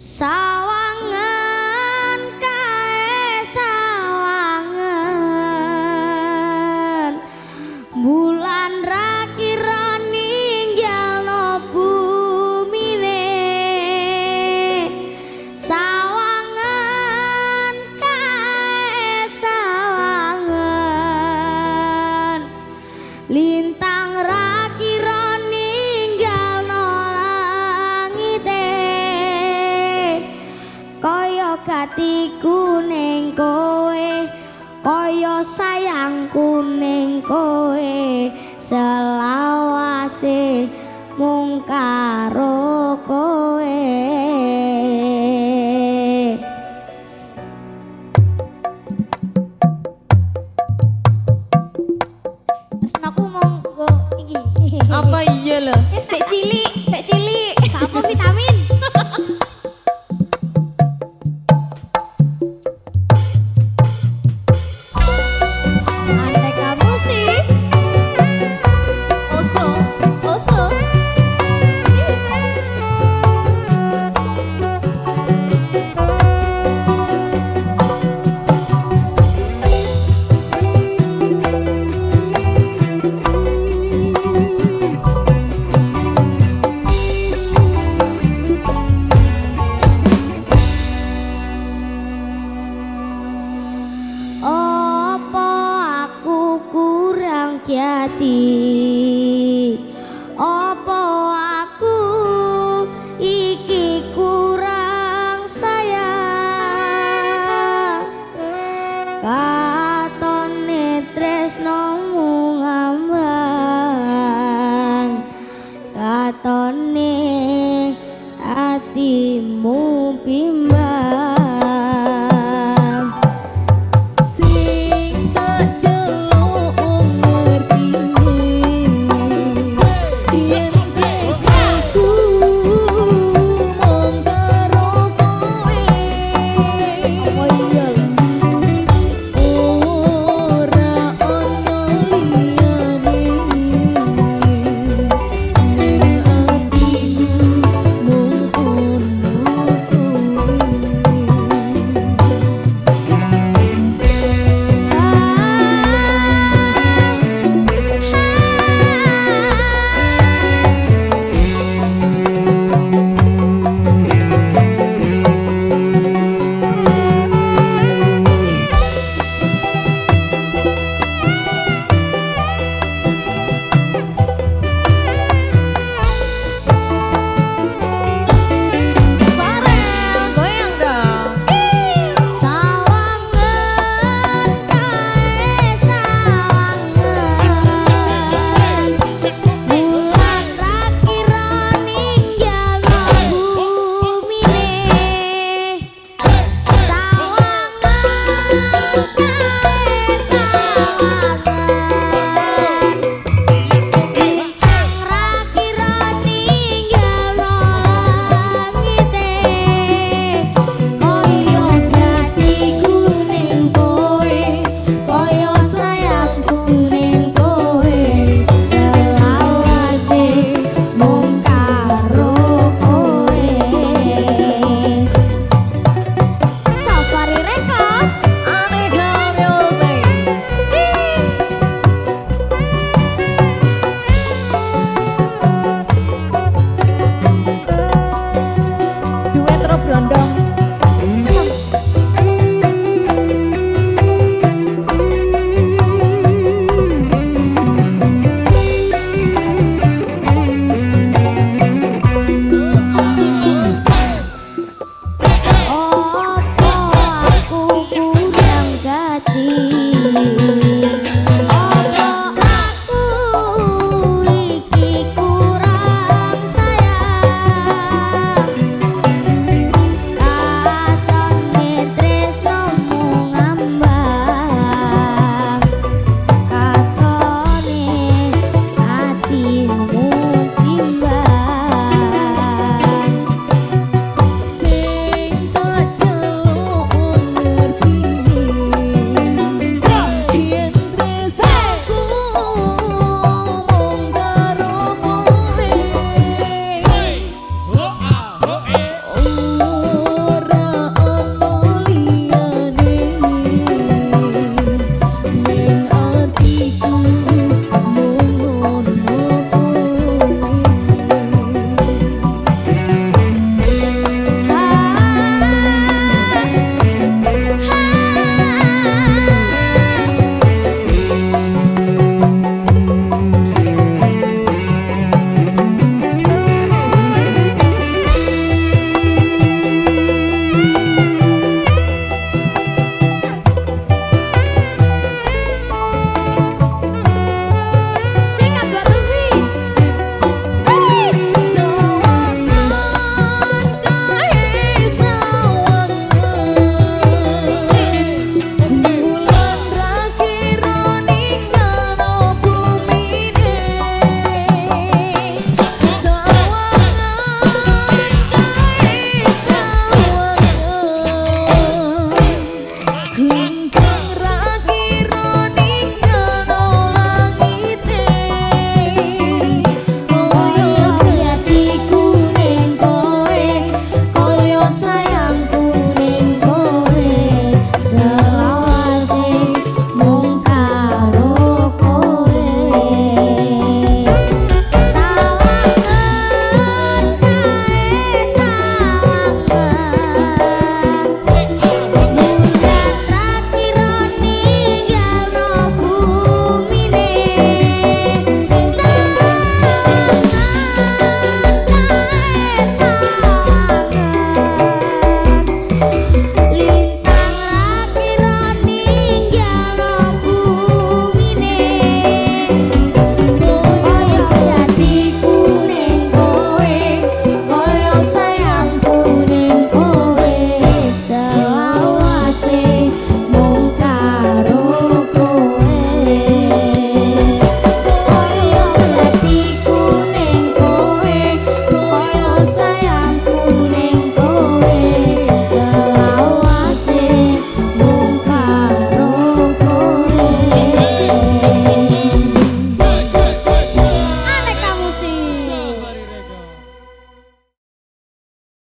少。Sayangku ning kowe Selawase mung karo kowe Terus aku mau go iki. Apa iya cilik, sek cilik. ati opo aku iki kurang saya katone netres ngambang. Katone atimu bimbang.